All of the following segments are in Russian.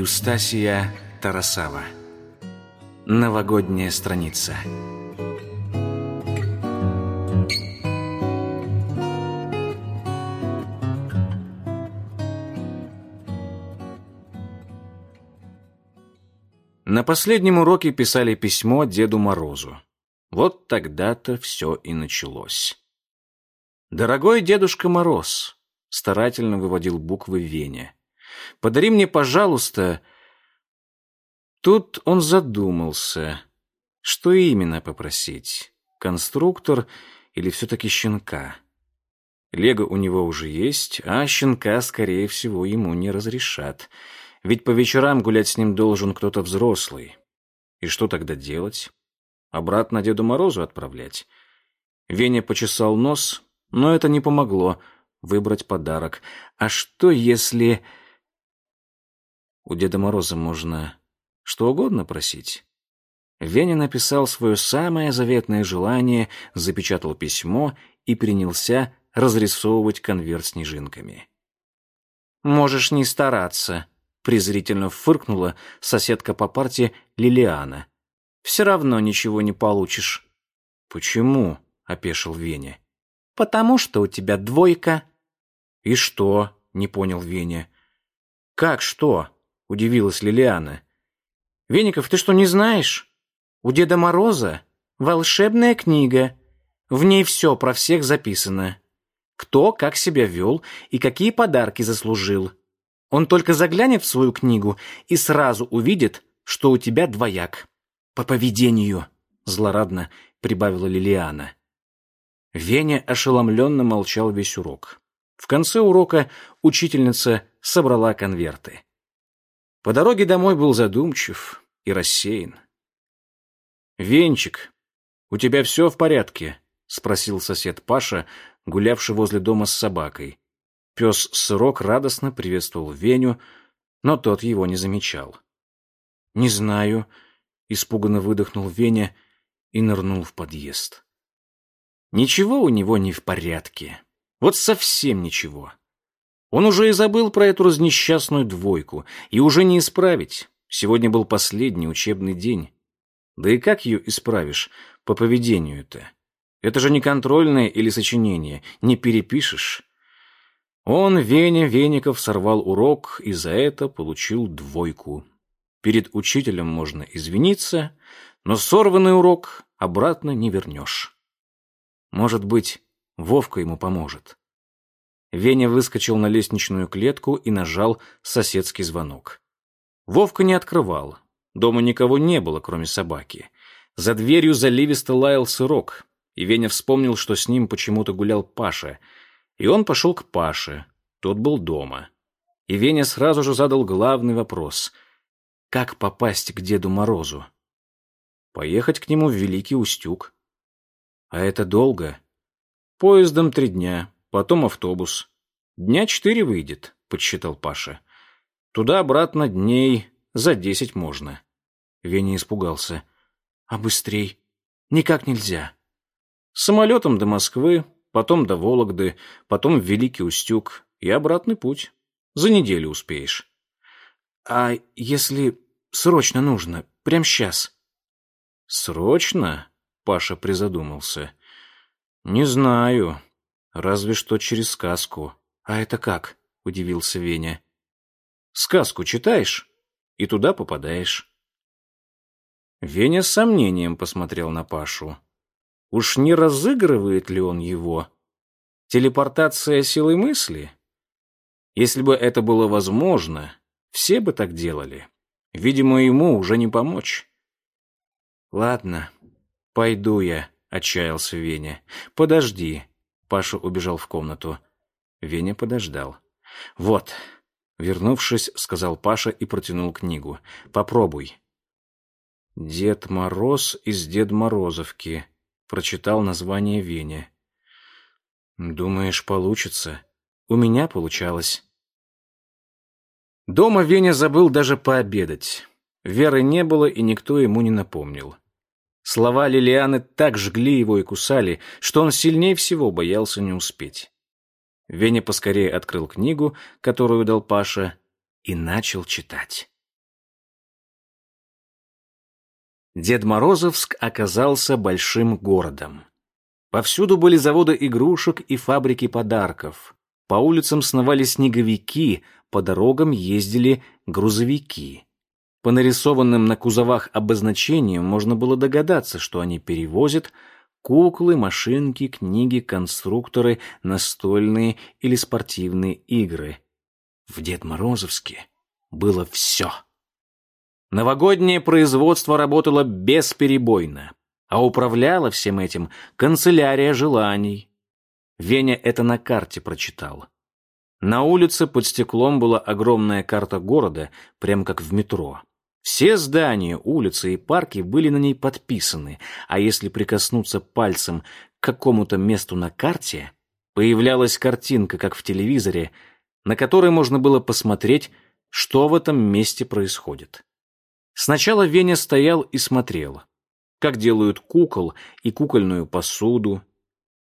Юстасия Тарасава. Новогодняя страница. На последнем уроке писали письмо Деду Морозу. Вот тогда-то все и началось. «Дорогой Дедушка Мороз», — старательно выводил буквы Веня, — «подари мне, пожалуйста...» Тут он задумался, что именно попросить, конструктор или все-таки щенка. Лего у него уже есть, а щенка, скорее всего, ему не разрешат, ведь по вечерам гулять с ним должен кто-то взрослый. И что тогда делать? Обратно Деду Морозу отправлять? Веня почесал нос, но это не помогло выбрать подарок. А что если... У Деда Мороза можно что угодно просить. Веня написал свое самое заветное желание, запечатал письмо и принялся разрисовывать конверт снежинками. «Можешь не стараться», — презрительно фыркнула соседка по парте Лилиана. «Все равно ничего не получишь». «Почему?» — опешил Веня. «Потому что у тебя двойка». «И что?» — не понял Веня. «Как что?» — удивилась Лилиана. «Веников, ты что, не знаешь? У Деда Мороза волшебная книга. В ней все про всех записано. Кто как себя вел и какие подарки заслужил. Он только заглянет в свою книгу и сразу увидит, что у тебя двояк. По поведению», — злорадно прибавила Лилиана. Веня ошеломленно молчал весь урок. В конце урока учительница собрала конверты. По дороге домой был задумчив и рассеян. «Венчик, у тебя все в порядке?» — спросил сосед Паша, гулявший возле дома с собакой. Пес Сырок радостно приветствовал Веню, но тот его не замечал. «Не знаю», — испуганно выдохнул Веня и нырнул в подъезд. Ничего у него не в порядке. Вот совсем ничего. Он уже и забыл про эту разнесчастную двойку, и уже не исправить. Сегодня был последний учебный день. Да и как ее исправишь по поведению-то? Это же не контрольное или сочинение, не перепишешь. Он, Веня Веников, сорвал урок и за это получил двойку. Перед учителем можно извиниться, но сорванный урок обратно не вернешь. Может быть, Вовка ему поможет. Веня выскочил на лестничную клетку и нажал соседский звонок. Вовка не открывал. Дома никого не было, кроме собаки. За дверью заливисто лаял сырок, и Веня вспомнил, что с ним почему-то гулял Паша. И он пошел к Паше. Тот был дома. И Веня сразу же задал главный вопрос. Как попасть к Деду Морозу? Поехать к нему в Великий Устюг. А это долго. Поездом три дня, потом автобус. Дня четыре выйдет, подсчитал Паша. Туда-обратно дней за десять можно. Веня испугался. А быстрей? Никак нельзя. Самолетом до Москвы, потом до Вологды, потом в Великий Устюг и обратный путь. За неделю успеешь. А если срочно нужно, прямо сейчас? Срочно? Паша призадумался. «Не знаю. Разве что через сказку». «А это как?» — удивился Веня. «Сказку читаешь, и туда попадаешь». Веня с сомнением посмотрел на Пашу. Уж не разыгрывает ли он его? Телепортация силой мысли? Если бы это было возможно, все бы так делали. Видимо, ему уже не помочь. Ладно, «Пойду я», — отчаялся Веня. «Подожди». Паша убежал в комнату. Веня подождал. «Вот». Вернувшись, сказал Паша и протянул книгу. «Попробуй». «Дед Мороз из Дед Морозовки», — прочитал название Веня. «Думаешь, получится?» «У меня получалось». Дома Веня забыл даже пообедать. Веры не было, и никто ему не напомнил. Слова Лилианы так жгли его и кусали, что он сильнее всего боялся не успеть. Веня поскорее открыл книгу, которую дал Паша, и начал читать. Дед Морозовск оказался большим городом. Повсюду были заводы игрушек и фабрики подарков. По улицам сновали снеговики, по дорогам ездили грузовики. По нарисованным на кузовах обозначениям можно было догадаться, что они перевозят куклы, машинки, книги, конструкторы, настольные или спортивные игры. В Дед Морозовске было все. Новогоднее производство работало бесперебойно, а управляла всем этим канцелярия желаний. Веня это на карте прочитал. На улице под стеклом была огромная карта города, прямо как в метро. Все здания, улицы и парки были на ней подписаны, а если прикоснуться пальцем к какому-то месту на карте, появлялась картинка, как в телевизоре, на которой можно было посмотреть, что в этом месте происходит. Сначала Веня стоял и смотрел, как делают кукол и кукольную посуду,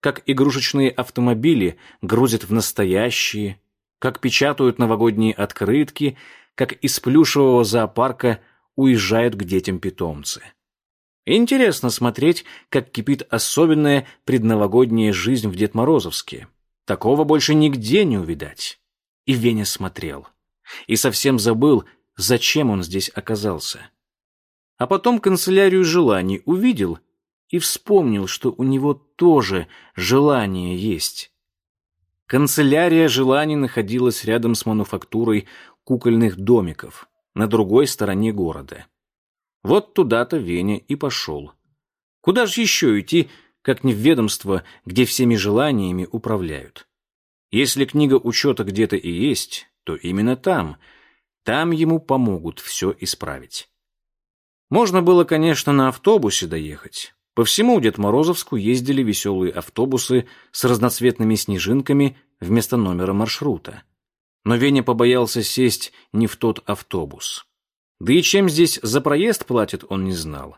как игрушечные автомобили грузят в настоящие, как печатают новогодние открытки, как из плюшевого зоопарка уезжают к детям питомцы. Интересно смотреть, как кипит особенная предновогодняя жизнь в Дед Морозовске. Такого больше нигде не увидать. И Веня смотрел. И совсем забыл, зачем он здесь оказался. А потом канцелярию желаний увидел и вспомнил, что у него тоже желание есть. Канцелярия желаний находилась рядом с мануфактурой кукольных домиков, на другой стороне города. Вот туда-то Веня и пошел. Куда же еще идти, как не в ведомство, где всеми желаниями управляют? Если книга учета где-то и есть, то именно там. Там ему помогут все исправить. Можно было, конечно, на автобусе доехать, по всему Дед Морозовску ездили веселые автобусы с разноцветными снежинками вместо номера маршрута. Но Веня побоялся сесть не в тот автобус. Да и чем здесь за проезд платят, он не знал.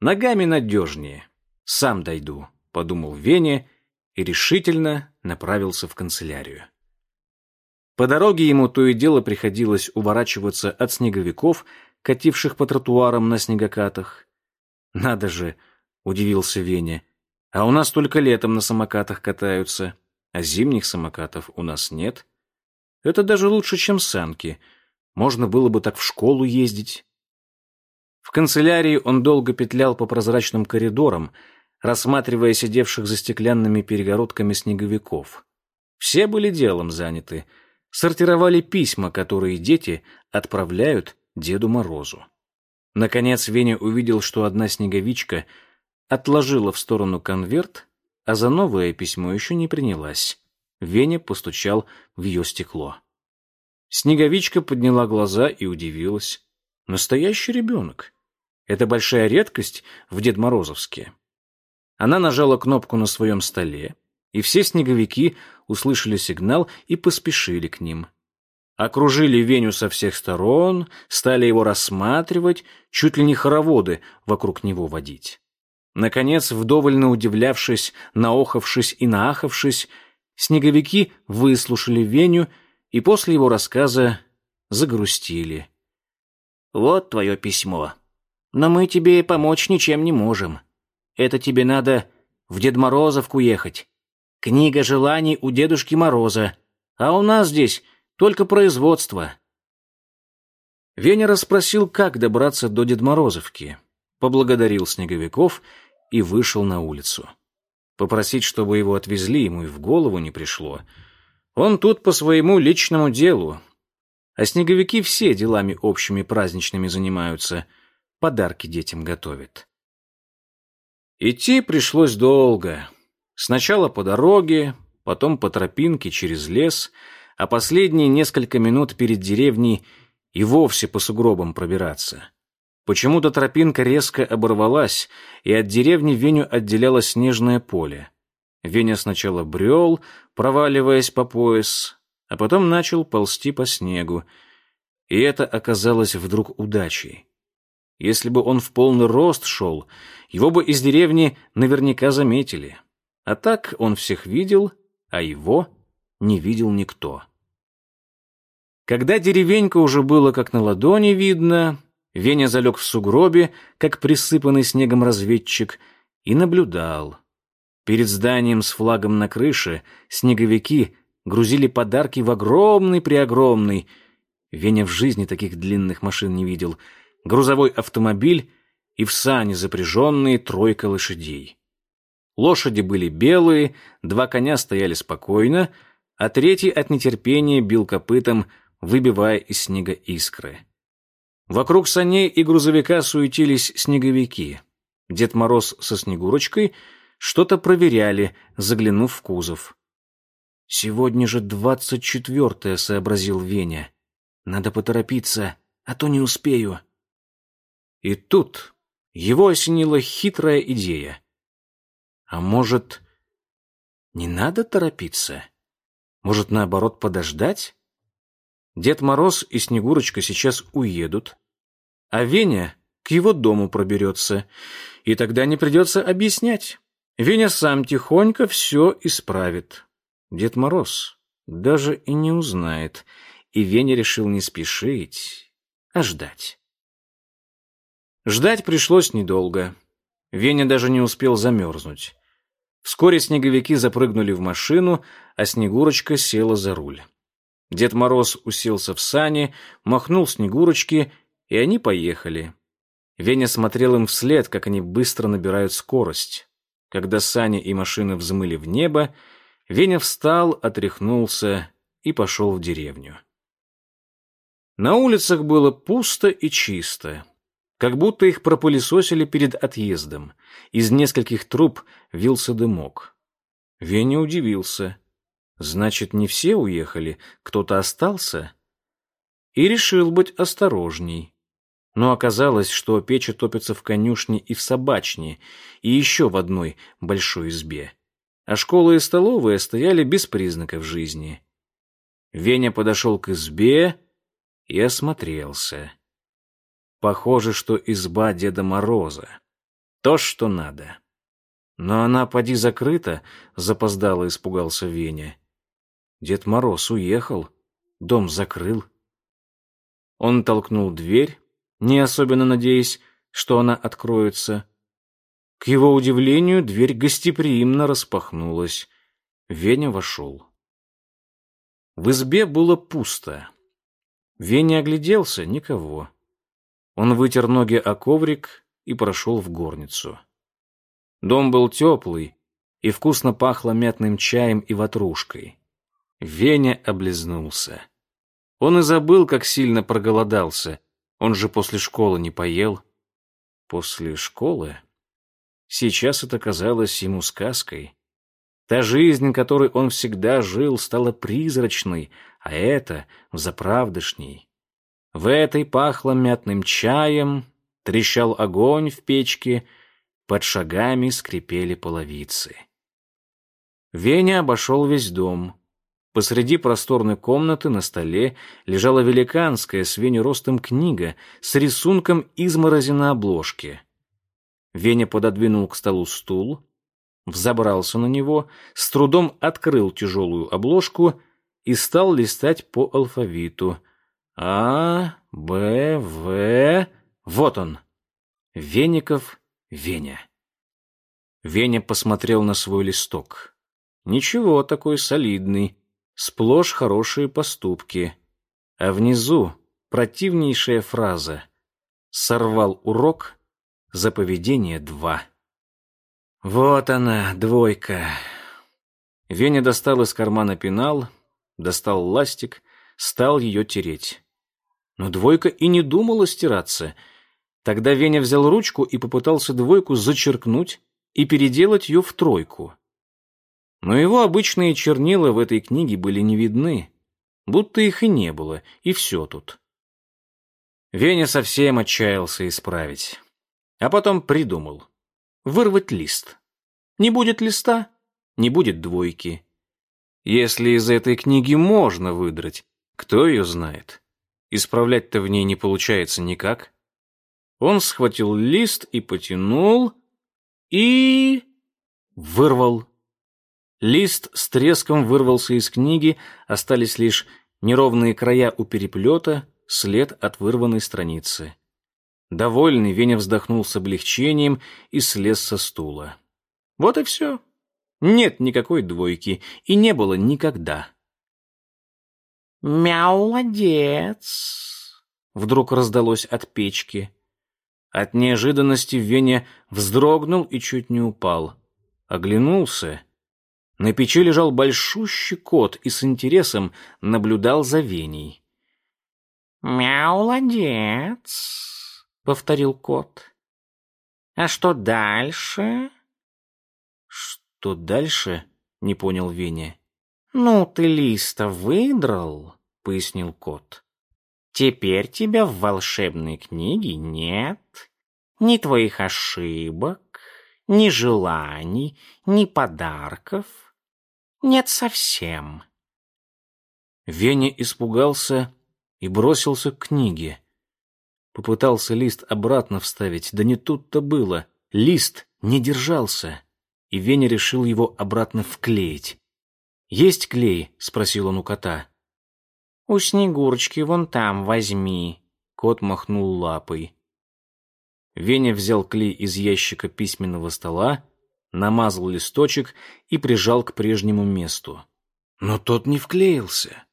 Ногами надежнее. Сам дойду, подумал Веня и решительно направился в канцелярию. По дороге ему то и дело приходилось уворачиваться от снеговиков, кативших по тротуарам на снегокатах. Надо же, — удивился Веня. «А у нас только летом на самокатах катаются, а зимних самокатов у нас нет. Это даже лучше, чем санки. Можно было бы так в школу ездить». В канцелярии он долго петлял по прозрачным коридорам, рассматривая сидевших за стеклянными перегородками снеговиков. Все были делом заняты, сортировали письма, которые дети отправляют Деду Морозу. Наконец Веня увидел, что одна снеговичка — отложила в сторону конверт, а за новое письмо еще не принялась. Веня постучал в ее стекло. Снеговичка подняла глаза и удивилась. Настоящий ребенок. Это большая редкость в Дед Морозовске. Она нажала кнопку на своем столе, и все снеговики услышали сигнал и поспешили к ним. Окружили Веню со всех сторон, стали его рассматривать, чуть ли не хороводы вокруг него водить. Наконец, вдоволь удивлявшись, наохавшись и наахавшись, снеговики выслушали Веню и после его рассказа загрустили. «Вот твое письмо. Но мы тебе помочь ничем не можем. Это тебе надо в Дед Морозовку ехать. Книга желаний у Дедушки Мороза, а у нас здесь только производство». Веня расспросил, как добраться до Дед Морозовки поблагодарил снеговиков и вышел на улицу. Попросить, чтобы его отвезли, ему и в голову не пришло. Он тут по своему личному делу. А снеговики все делами общими праздничными занимаются, подарки детям готовят. Идти пришлось долго. Сначала по дороге, потом по тропинке через лес, а последние несколько минут перед деревней и вовсе по сугробам пробираться. Почему-то тропинка резко оборвалась, и от деревни Веню отделяло снежное поле. Веня сначала брел, проваливаясь по пояс, а потом начал ползти по снегу. И это оказалось вдруг удачей. Если бы он в полный рост шел, его бы из деревни наверняка заметили. А так он всех видел, а его не видел никто. Когда деревенька уже было как на ладони видно, Веня залег в сугробе, как присыпанный снегом разведчик, и наблюдал. Перед зданием с флагом на крыше снеговики грузили подарки в огромный-преогромный, Веня в жизни таких длинных машин не видел, грузовой автомобиль и в сани запряженные тройка лошадей. Лошади были белые, два коня стояли спокойно, а третий от нетерпения бил копытом, выбивая из снега искры. Вокруг саней и грузовика суетились снеговики. Дед Мороз со Снегурочкой что-то проверяли, заглянув в кузов. «Сегодня же двадцать четвертое», — сообразил Веня. «Надо поторопиться, а то не успею». И тут его осенила хитрая идея. А может, не надо торопиться? Может, наоборот, подождать? Дед Мороз и Снегурочка сейчас уедут, а Веня к его дому проберется, и тогда не придется объяснять. Веня сам тихонько все исправит. Дед Мороз даже и не узнает, и Веня решил не спешить, а ждать. Ждать пришлось недолго. Веня даже не успел замерзнуть. Вскоре снеговики запрыгнули в машину, а Снегурочка села за руль. Дед Мороз уселся в сани, махнул Снегурочке, и они поехали. Веня смотрел им вслед, как они быстро набирают скорость. Когда сани и машины взмыли в небо, Веня встал, отряхнулся и пошел в деревню. На улицах было пусто и чисто как будто их пропылесосили перед отъездом. Из нескольких труб вился дымок. Веня удивился. Значит, не все уехали, кто-то остался? И решил быть осторожней. Но оказалось, что печи топятся в конюшне и в собачне, и еще в одной большой избе. А школа и столовая стояли без признаков жизни. Веня подошел к избе и осмотрелся. Похоже, что изба Деда Мороза. То, что надо. Но она поди закрыта, запоздало испугался Веня. Дед Мороз уехал, дом закрыл. Он толкнул дверь, не особенно надеясь, что она откроется. К его удивлению, дверь гостеприимно распахнулась. Веня вошел. В избе было пусто. Веня огляделся — никого. Он вытер ноги о коврик и прошел в горницу. Дом был теплый и вкусно пахло мятным чаем и ватрушкой. Веня облизнулся. Он и забыл, как сильно проголодался. Он же после школы не поел. После школы? Сейчас это казалось ему сказкой. Та жизнь, которой он всегда жил, стала призрачной, а это — заправдышней. В этой пахло мятным чаем, трещал огонь в печке, под шагами скрипели половицы. Веня обошел весь дом. Посреди просторной комнаты на столе лежала великанская с Веню ростом книга с рисунком изморози на обложке. Веня пододвинул к столу стул, взобрался на него, с трудом открыл тяжелую обложку и стал листать по алфавиту — а, Б, В... Вот он. Веников Веня. Веня посмотрел на свой листок. Ничего, такой солидный. Сплошь хорошие поступки. А внизу противнейшая фраза. Сорвал урок, за поведение два. Вот она, двойка. Веня достал из кармана пенал, достал ластик, стал ее тереть. Но двойка и не думала стираться. Тогда Веня взял ручку и попытался двойку зачеркнуть и переделать ее в тройку. Но его обычные чернила в этой книге были не видны, будто их и не было, и все тут. Веня совсем отчаялся исправить. А потом придумал. Вырвать лист. Не будет листа, не будет двойки. Если из этой книги можно выдрать, кто ее знает? Исправлять-то в ней не получается никак. Он схватил лист и потянул, и... вырвал. Лист с треском вырвался из книги, остались лишь неровные края у переплета, след от вырванной страницы. Довольный, Веня вздохнул с облегчением и слез со стула. Вот и все. Нет никакой двойки, и не было никогда. «Мяуладец!» — вдруг раздалось от печки. От неожиданности Веня вздрогнул и чуть не упал. Оглянулся. На печи лежал большущий кот и с интересом наблюдал за Веней. «Мяуладец!» — повторил кот. «А что дальше?» «Что дальше?» — не понял Веня. «Ну, ты листа выдрал», — пояснил кот. «Теперь тебя в волшебной книге нет. Ни твоих ошибок, ни желаний, ни подарков. Нет совсем». Веня испугался и бросился к книге. Попытался лист обратно вставить, да не тут-то было. Лист не держался, и Веня решил его обратно вклеить. «Есть клей?» — спросил он у кота. «У Снегурочки вон там возьми», — кот махнул лапой. Веня взял клей из ящика письменного стола, намазал листочек и прижал к прежнему месту. Но тот не вклеился.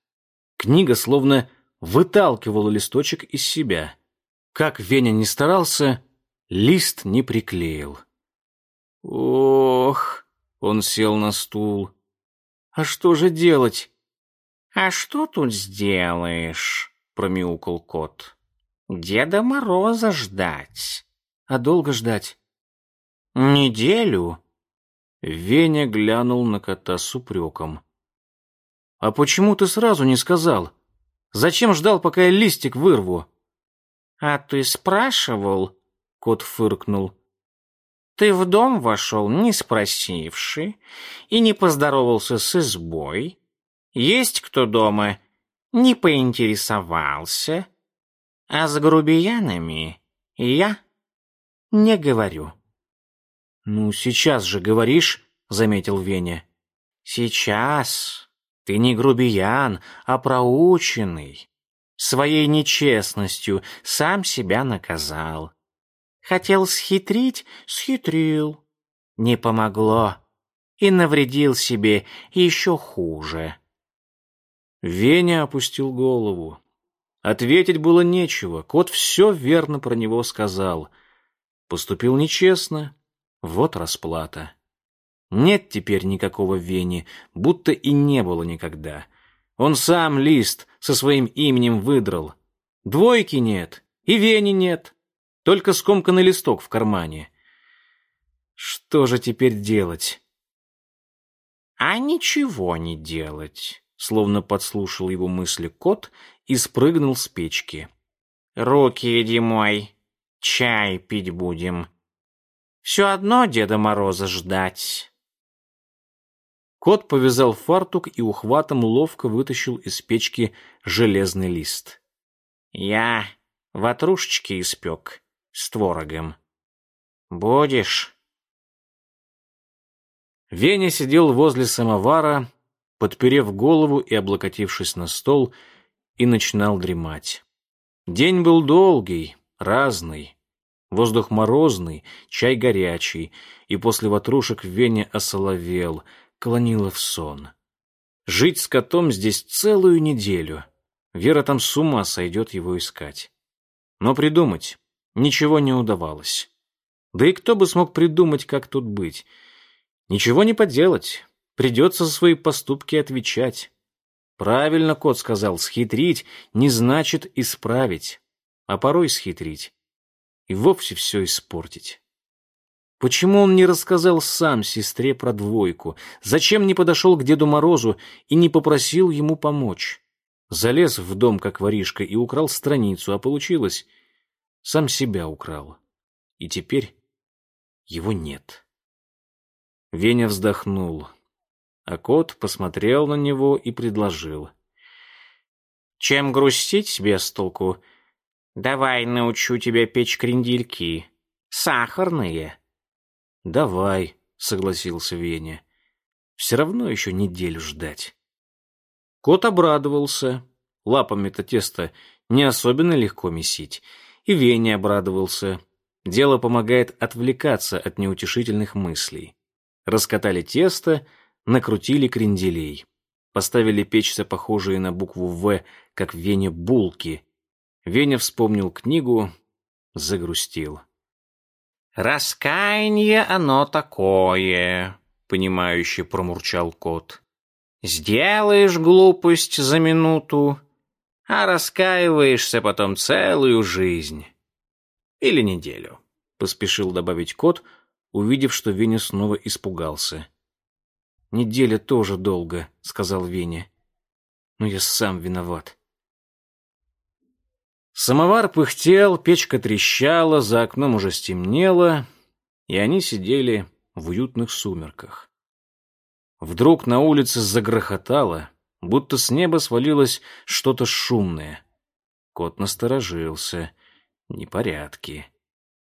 Книга словно выталкивала листочек из себя. Как Веня не старался, лист не приклеил. «Ох!» — он сел на стул. А что же делать? А что тут сделаешь? промяукал кот. Деда Мороза ждать. А долго ждать? Неделю. Веня глянул на кота с упреком. А почему ты сразу не сказал? Зачем ждал, пока я листик вырву? А ты спрашивал? Кот фыркнул. Ты в дом вошел, не спросивши, и не поздоровался с избой. Есть кто дома, не поинтересовался. А с грубиянами я не говорю. «Ну, сейчас же говоришь», — заметил Веня. «Сейчас. Ты не грубиян, а проученный. Своей нечестностью сам себя наказал. Хотел схитрить — схитрил. Не помогло. И навредил себе еще хуже. Веня опустил голову. Ответить было нечего. Кот все верно про него сказал. Поступил нечестно. Вот расплата. Нет теперь никакого Вени, будто и не было никогда. Он сам лист со своим именем выдрал. Двойки нет, и Вени нет только скомканный листок в кармане. Что же теперь делать? А ничего не делать, словно подслушал его мысли кот и спрыгнул с печки. Руки иди мой, чай пить будем. Все одно Деда Мороза ждать. Кот повязал фартук и ухватом ловко вытащил из печки железный лист. Я ватрушечки испек с творогом. Будешь?» Веня сидел возле самовара, подперев голову и облокотившись на стол, и начинал дремать. День был долгий, разный. Воздух морозный, чай горячий, и после ватрушек Веня осоловел, клонило в сон. Жить с котом здесь целую неделю. Вера там с ума сойдет его искать. Но придумать ничего не удавалось. Да и кто бы смог придумать, как тут быть? Ничего не поделать. Придется за свои поступки отвечать. Правильно кот сказал, схитрить не значит исправить, а порой схитрить и вовсе все испортить. Почему он не рассказал сам сестре про двойку? Зачем не подошел к Деду Морозу и не попросил ему помочь? Залез в дом, как воришка, и украл страницу, а получилось сам себя украл. И теперь его нет. Веня вздохнул, а кот посмотрел на него и предложил. «Чем грустить без толку? Давай научу тебя печь крендельки. Сахарные». «Давай», — согласился Веня. «Все равно еще неделю ждать». Кот обрадовался. Лапами-то тесто не особенно легко месить — И Веня обрадовался. Дело помогает отвлекаться от неутешительных мыслей. Раскатали тесто, накрутили кренделей. Поставили печься похожие на букву «В», как в Вене булки. Веня вспомнил книгу, загрустил. «Раскаяние оно такое», — понимающе промурчал кот. «Сделаешь глупость за минуту, а раскаиваешься потом целую жизнь. Или неделю», — поспешил добавить кот, увидев, что Веня снова испугался. «Неделя тоже долго», — сказал Веня. «Но я сам виноват». Самовар пыхтел, печка трещала, за окном уже стемнело, и они сидели в уютных сумерках. Вдруг на улице загрохотало, будто с неба свалилось что-то шумное. Кот насторожился. Непорядки.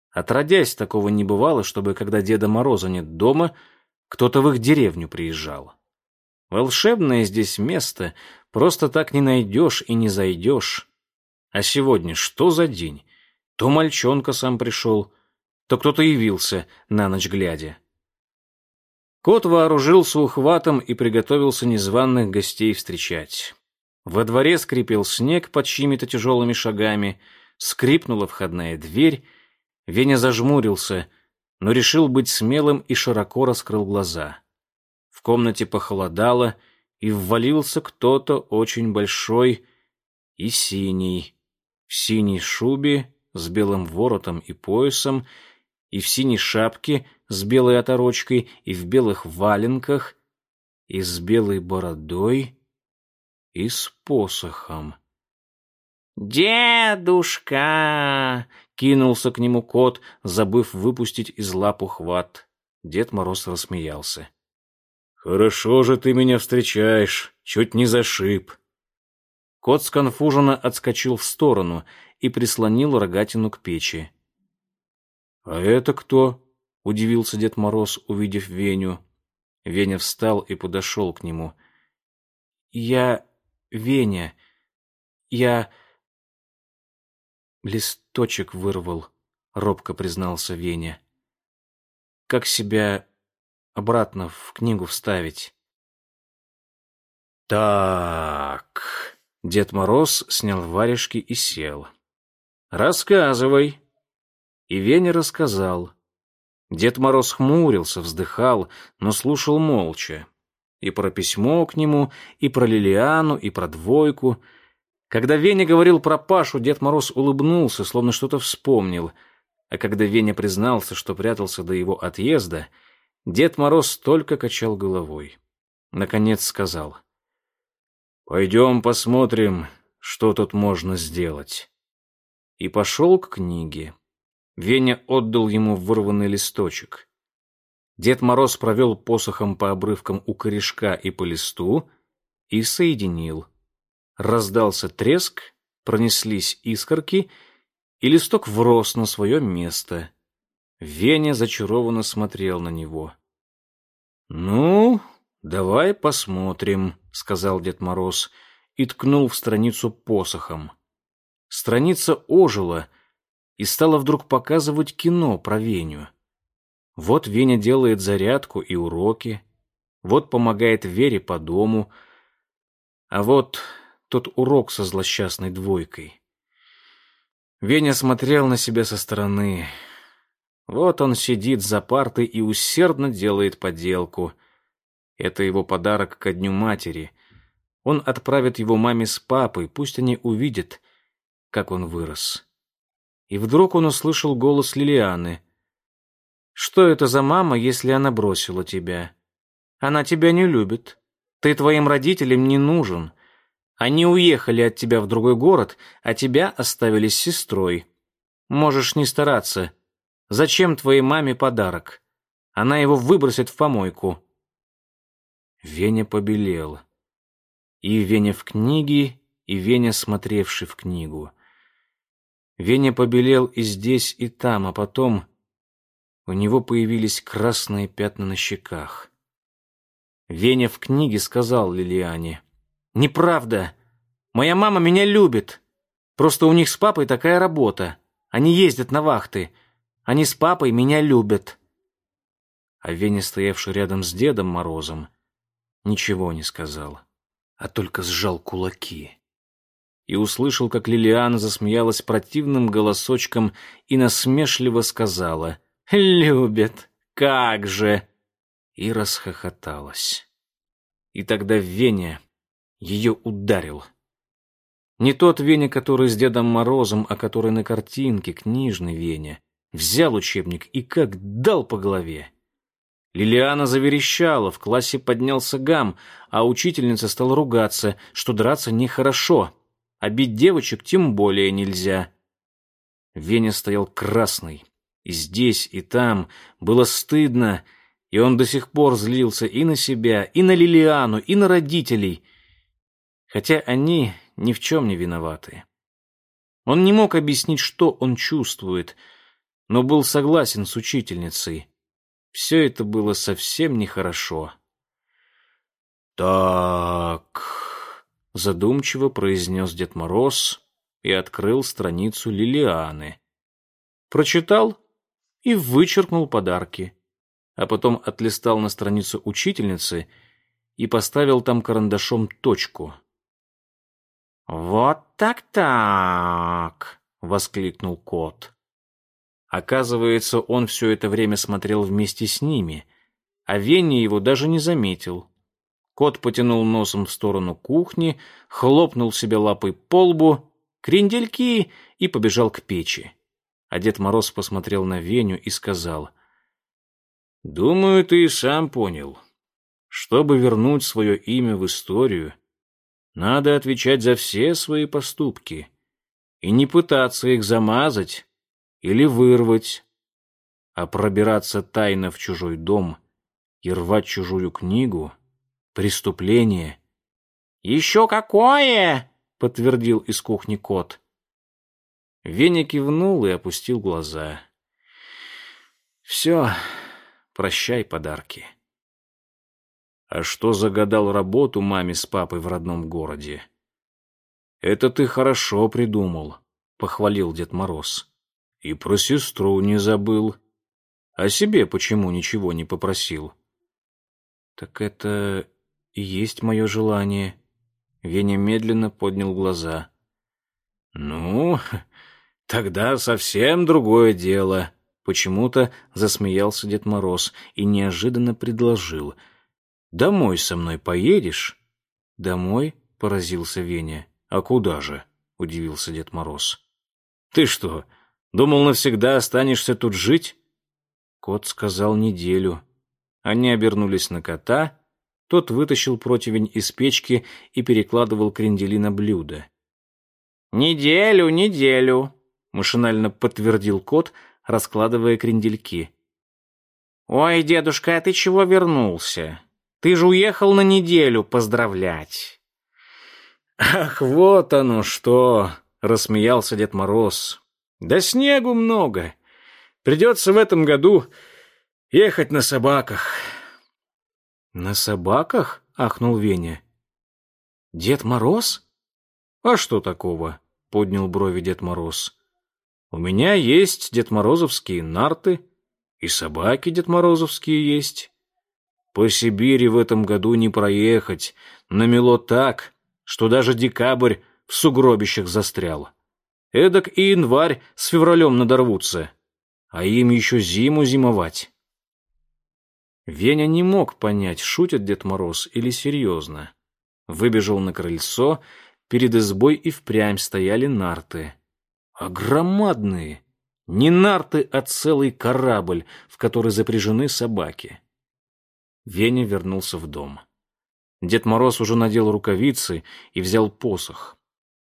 Отродясь, такого не бывало, чтобы, когда Деда Мороза нет дома, кто-то в их деревню приезжал. Волшебное здесь место просто так не найдешь и не зайдешь. А сегодня что за день? То мальчонка сам пришел, то кто-то явился на ночь глядя. Кот вооружился ухватом и приготовился незваных гостей встречать. Во дворе скрипел снег под чьими-то тяжелыми шагами, скрипнула входная дверь. Веня зажмурился, но решил быть смелым и широко раскрыл глаза. В комнате похолодало, и ввалился кто-то очень большой и синий в синей шубе с белым воротом и поясом, и в синей шапке с белой оторочкой, и в белых валенках, и с белой бородой, и с посохом. «Дедушка!» — кинулся к нему кот, забыв выпустить из лап ухват. Дед Мороз рассмеялся. «Хорошо же ты меня встречаешь, чуть не зашиб. Кот сконфуженно отскочил в сторону и прислонил рогатину к печи. «А это кто?» — удивился Дед Мороз, увидев Веню. Веня встал и подошел к нему. «Я Веня. Я...» «Листочек вырвал», — робко признался Веня. «Как себя обратно в книгу вставить?» «Так...» Дед Мороз снял варежки и сел. «Рассказывай». И Веня рассказал. Дед Мороз хмурился, вздыхал, но слушал молча. И про письмо к нему, и про Лилиану, и про двойку. Когда Веня говорил про Пашу, Дед Мороз улыбнулся, словно что-то вспомнил. А когда Веня признался, что прятался до его отъезда, Дед Мороз только качал головой. Наконец сказал — Пойдем посмотрим, что тут можно сделать. И пошел к книге. Веня отдал ему вырванный листочек. Дед Мороз провел посохом по обрывкам у корешка и по листу и соединил. Раздался треск, пронеслись искорки, и листок врос на свое место. Веня зачарованно смотрел на него. «Ну, давай посмотрим», сказал Дед Мороз и ткнул в страницу посохом. Страница ожила и стала вдруг показывать кино про Веню. Вот Веня делает зарядку и уроки, вот помогает Вере по дому, а вот тот урок со злосчастной двойкой. Веня смотрел на себя со стороны. Вот он сидит за партой и усердно делает поделку — это его подарок ко дню матери. Он отправит его маме с папой, пусть они увидят, как он вырос. И вдруг он услышал голос Лилианы. «Что это за мама, если она бросила тебя? Она тебя не любит. Ты твоим родителям не нужен. Они уехали от тебя в другой город, а тебя оставили с сестрой. Можешь не стараться. Зачем твоей маме подарок? Она его выбросит в помойку». Веня побелел. И Веня в книге, и Веня, смотревший в книгу. Веня побелел и здесь, и там, а потом у него появились красные пятна на щеках. Веня в книге сказал Лилиане. «Неправда. Моя мама меня любит. Просто у них с папой такая работа. Они ездят на вахты. Они с папой меня любят». А Веня, стоявший рядом с Дедом Морозом, ничего не сказал, а только сжал кулаки. И услышал, как Лилиана засмеялась противным голосочком и насмешливо сказала «Любят, как же!» и расхохоталась. И тогда Веня ее ударил. Не тот Веня, который с Дедом Морозом, а который на картинке, книжный Веня, взял учебник и как дал по голове. Лилиана заверещала, в классе поднялся гам, а учительница стала ругаться, что драться нехорошо, а бить девочек тем более нельзя. Веня стоял красный. И здесь, и там было стыдно, и он до сих пор злился и на себя, и на Лилиану, и на родителей, хотя они ни в чем не виноваты. Он не мог объяснить, что он чувствует, но был согласен с учительницей. Все это было совсем нехорошо. «Так...» — задумчиво произнес Дед Мороз и открыл страницу Лилианы. Прочитал и вычеркнул подарки а потом отлистал на страницу учительницы и поставил там карандашом точку. «Вот так-так!» — воскликнул кот. Оказывается, он все это время смотрел вместе с ними, а Венни его даже не заметил. Кот потянул носом в сторону кухни, хлопнул себе лапой по лбу, крендельки и побежал к печи. А Дед Мороз посмотрел на Веню и сказал, Думаю, ты и сам понял. Чтобы вернуть свое имя в историю, надо отвечать за все свои поступки и не пытаться их замазать или вырвать, а пробираться тайно в чужой дом и рвать чужую книгу — преступление. «Еще какое!» — подтвердил из кухни кот. Веня кивнул и опустил глаза. «Все, Прощай подарки. А что загадал работу маме с папой в родном городе? Это ты хорошо придумал, похвалил Дед Мороз. И про сестру не забыл. А себе почему ничего не попросил? Так это и есть мое желание. Веня медленно поднял глаза. Ну, тогда совсем другое дело. Почему-то засмеялся Дед Мороз и неожиданно предложил. «Домой со мной поедешь?» «Домой?» — поразился Веня. «А куда же?» — удивился Дед Мороз. «Ты что, думал, навсегда останешься тут жить?» Кот сказал неделю. Они обернулись на кота. Тот вытащил противень из печки и перекладывал крендели на блюдо. «Неделю, неделю», — машинально подтвердил кот, раскладывая крендельки. «Ой, дедушка, а ты чего вернулся? Ты же уехал на неделю поздравлять». «Ах, вот оно что!» — рассмеялся Дед Мороз. «Да снегу много. Придется в этом году ехать на собаках». «На собаках?» — ахнул Веня. «Дед Мороз?» «А что такого?» — поднял брови Дед Мороз. У меня есть дедморозовские нарты, и собаки дедморозовские есть. По Сибири в этом году не проехать, намело так, что даже декабрь в сугробищах застрял. Эдак и январь с февралем надорвутся, а им еще зиму зимовать. Веня не мог понять, шутит Дед Мороз или серьезно. Выбежал на крыльцо, перед избой и впрямь стояли нарты а громадные. Не нарты, а целый корабль, в который запряжены собаки. Веня вернулся в дом. Дед Мороз уже надел рукавицы и взял посох.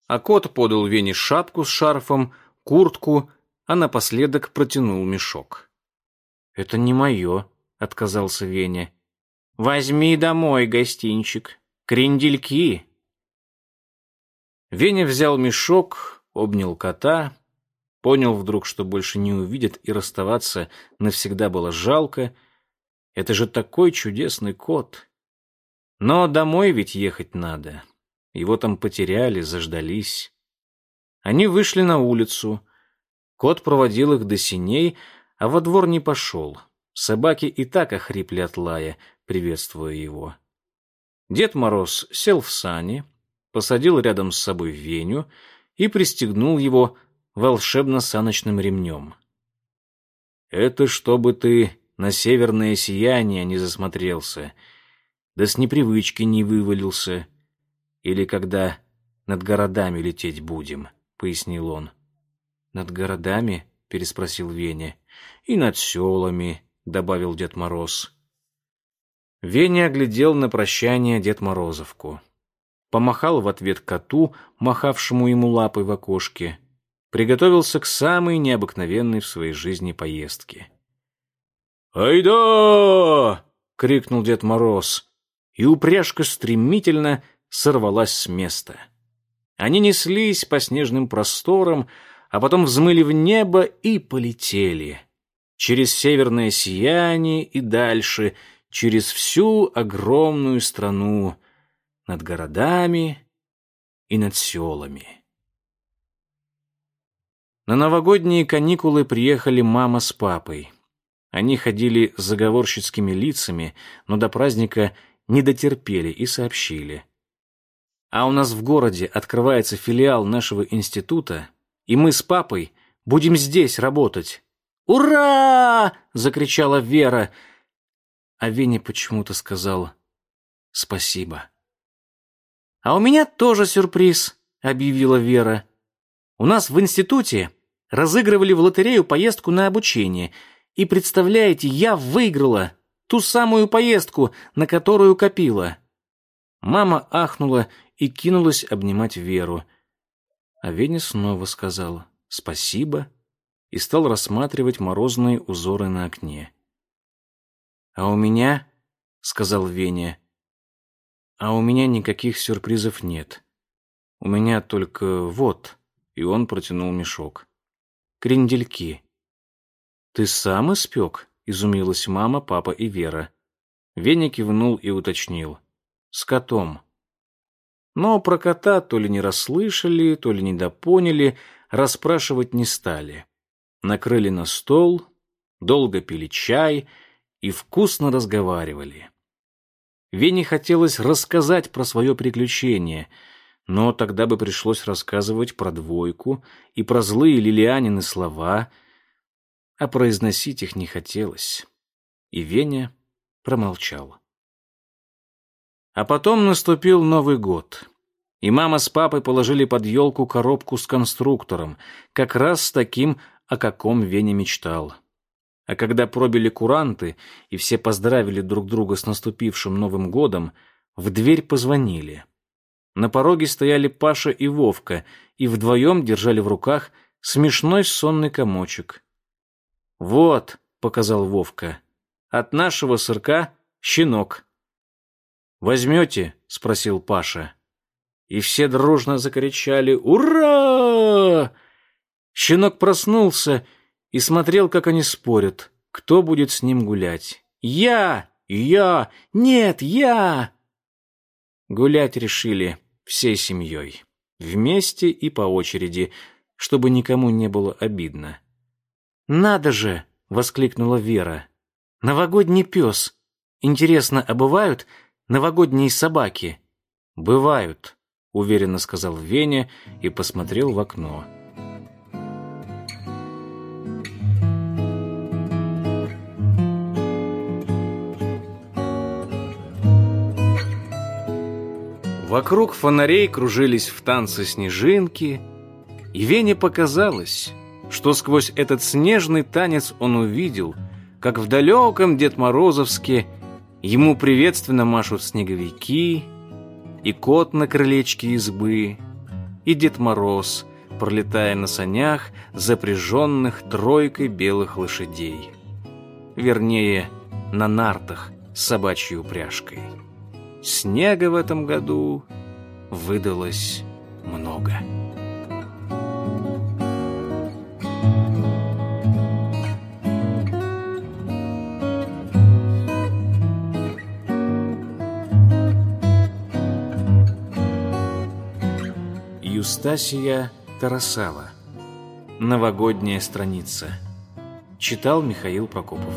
А кот подал Вене шапку с шарфом, куртку, а напоследок протянул мешок. «Это не мое», — отказался Веня. «Возьми домой гостинчик. Крендельки». Веня взял мешок, обнял кота, понял вдруг, что больше не увидит, и расставаться навсегда было жалко. Это же такой чудесный кот. Но домой ведь ехать надо. Его там потеряли, заждались. Они вышли на улицу. Кот проводил их до синей, а во двор не пошел. Собаки и так охрипли от лая, приветствуя его. Дед Мороз сел в сани, посадил рядом с собой Веню и пристегнул его волшебно-саночным ремнем. «Это чтобы ты на северное сияние не засмотрелся, да с непривычки не вывалился, или когда над городами лететь будем», — пояснил он. «Над городами?» — переспросил Веня. «И над селами», — добавил Дед Мороз. Веня оглядел на прощание Дед Морозовку. Помахал в ответ коту, махавшему ему лапой в окошке. Приготовился к самой необыкновенной в своей жизни поездке. «Айда!» — крикнул Дед Мороз, и упряжка стремительно сорвалась с места. Они неслись по снежным просторам, а потом взмыли в небо и полетели. Через северное сияние и дальше, через всю огромную страну, над городами и над селами. На новогодние каникулы приехали мама с папой. Они ходили с заговорщицкими лицами, но до праздника не дотерпели и сообщили. А у нас в городе открывается филиал нашего института, и мы с папой будем здесь работать. «Ура!» — закричала Вера. А Веня почему-то сказал «спасибо». «А у меня тоже сюрприз», — объявила Вера. «У нас в институте разыгрывали в лотерею поездку на обучение, и, представляете, я выиграла ту самую поездку, на которую копила». Мама ахнула и кинулась обнимать Веру. А Веня снова сказал «спасибо» и стал рассматривать морозные узоры на окне. «А у меня», — сказал Веня, — «а у меня никаких сюрпризов нет. У меня только вот», — и он протянул мешок. «Крендельки». «Ты сам испек?» — изумилась мама, папа и Вера. Веня кивнул и уточнил. «С котом». Но про кота то ли не расслышали, то ли недопоняли, расспрашивать не стали. Накрыли на стол, долго пили чай и вкусно разговаривали. Вене хотелось рассказать про свое приключение, но тогда бы пришлось рассказывать про двойку и про злые Лилианины слова, а произносить их не хотелось. И Веня промолчал. А потом наступил Новый год. И мама с папой положили под елку коробку с конструктором, как раз с таким, о каком Веня мечтал. А когда пробили куранты и все поздравили друг друга с наступившим Новым годом, в дверь позвонили. На пороге стояли Паша и Вовка и вдвоем держали в руках смешной сонный комочек. «Вот», — показал Вовка, — «от нашего сырка щенок». «Возьмете?» — спросил Паша. И все дружно закричали «Ура!». Щенок проснулся и смотрел, как они спорят, кто будет с ним гулять. «Я! Я! Нет, я!» Гулять решили всей семьей, вместе и по очереди, чтобы никому не было обидно. «Надо же!» — воскликнула Вера. «Новогодний пес! Интересно, а бывают новогодние собаки?» «Бывают», — уверенно сказал Веня и посмотрел в окно. Вокруг фонарей кружились в танце снежинки, и Вене показалось, что сквозь этот снежный танец он увидел, как в далеком Дед Морозовске Ему приветственно машут снеговики, и кот на крылечке избы, и Дед Мороз, пролетая на санях, запряженных тройкой белых лошадей. Вернее, на нартах с собачьей упряжкой. Снега в этом году выдалось много. Евстасия Тарасава Новогодняя страница. Читал Михаил Прокопов.